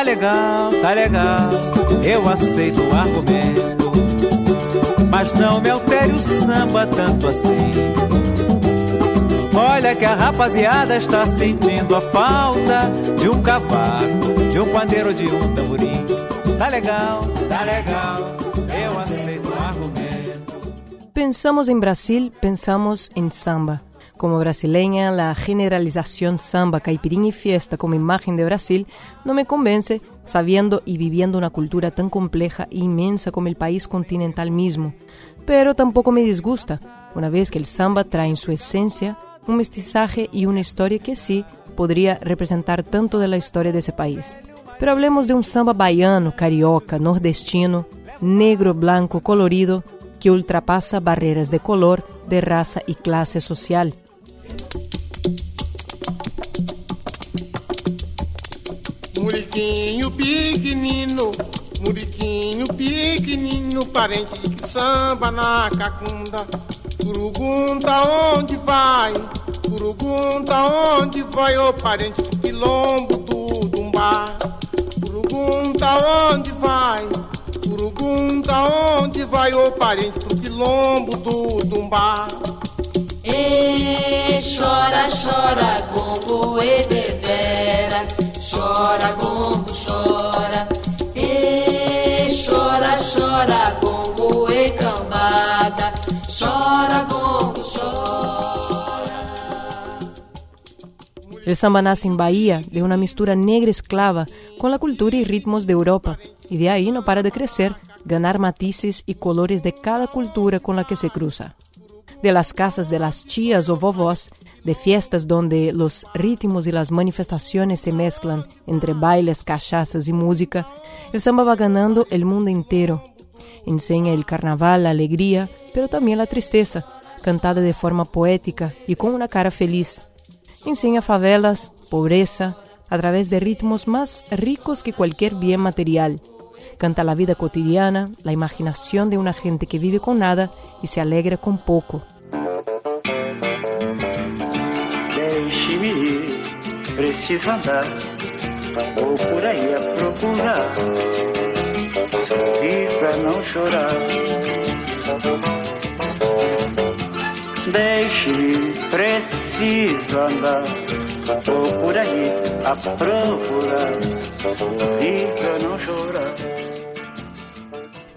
legal, tá legal, eu aceito o argumento. Mas não me altere o samba tanto assim. Olha que a rapaziada está sentindo a falta de um cavaco, de um pandeiro, de um tamborim. Tá legal, tá legal, eu aceito o argumento. Pensamos em Brasil, pensamos em samba. Como brasileña, la generalización samba, caipirinha y fiesta como imagen de Brasil no me convence, sabiendo y viviendo una cultura tan compleja e inmensa como el país continental mismo. Pero tampoco me disgusta, una vez que el samba trae en su esencia un mestizaje y una historia que sí podría representar tanto de la historia de ese país. Pero hablemos de un samba baiano, carioca, nordestino, negro, blanco, colorido, que ultrapasa barreras de color, de raza y clase social Muriquinho pequenino, muriquinho pequenino, parente que samba na cacunda. Curugunta onde vai, curugunta onde vai, ô parente quilombo do Dumbá. Curugunta onde vai, curugunta onde vai, ô parente do quilombo do Dumbá. E chora, chora, El samba nace en Bahía de una mistura negra esclava con la cultura y ritmos de Europa, y de ahí no para de crecer, ganar matices y colores de cada cultura con la que se cruza de las casas de las tías o vovós, de fiestas donde los ritmos y las manifestaciones se mezclan entre bailes, cachazas y música, el samba va ganando el mundo entero. Enseña el carnaval, la alegría, pero también la tristeza, cantada de forma poética y con una cara feliz. Enseña favelas, pobreza, a través de ritmos más ricos que cualquier bien material. Canta la vida cotidiana, la imaginación de una gente que vive con nada y se alegra con poco. Por.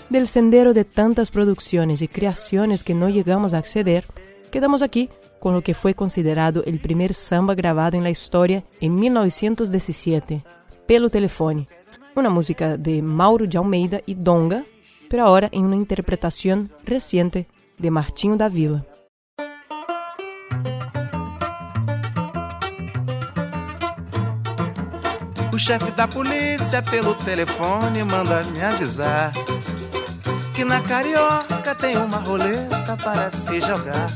Del sendero de tantas producciones y creaciones que no llegamos a acceder, quedamos aquí con lo que fue considerado el primer samba grabado en la historia en 1917, Pelo Telefone, una música de Mauro de Almeida y Donga, pero ahora en una interpretación reciente de Martinho da Vila. O chefe da polícia pelo telefone manda me avisar que na carioca tem uma roleta para se jogar.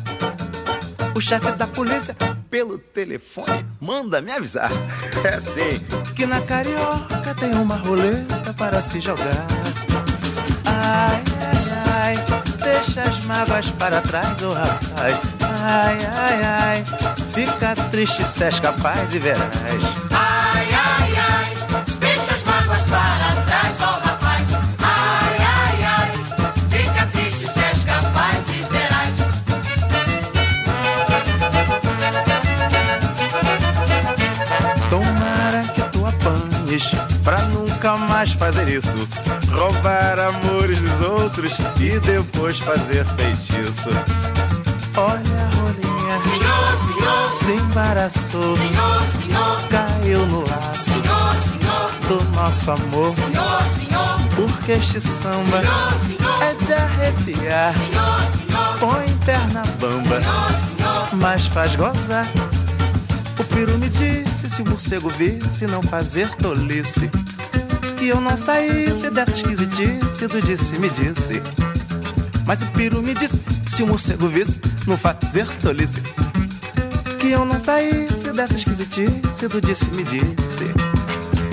O chefe da polícia, pelo telefone, manda me avisar. É assim, que na carioca tem uma roleta para se jogar. Ai, ai, ai, deixa as mágoas para trás, oh rapaz. Ai, ai, ai, fica triste se és capaz e verás. Pra nunca mais fazer isso. Roubar amores dos outros e depois fazer feitiço. Olha a rolinha, Senhor, senhor, se embaraçou, senhor, senhor, caiu no laço do nosso amor. senhor, senhor, Porque este samba senhor, é de arrepiar. Põe perna bamba, mas faz gozar. O peru me disse se o morcego visse não fazer tolice. Que eu não saísse dessa esquisitice do disse-me disse. Mas o peru me disse se o morcego visse não fazer tolice. Que eu não saísse dessa esquisitice do disse-me disse. Ai, ai,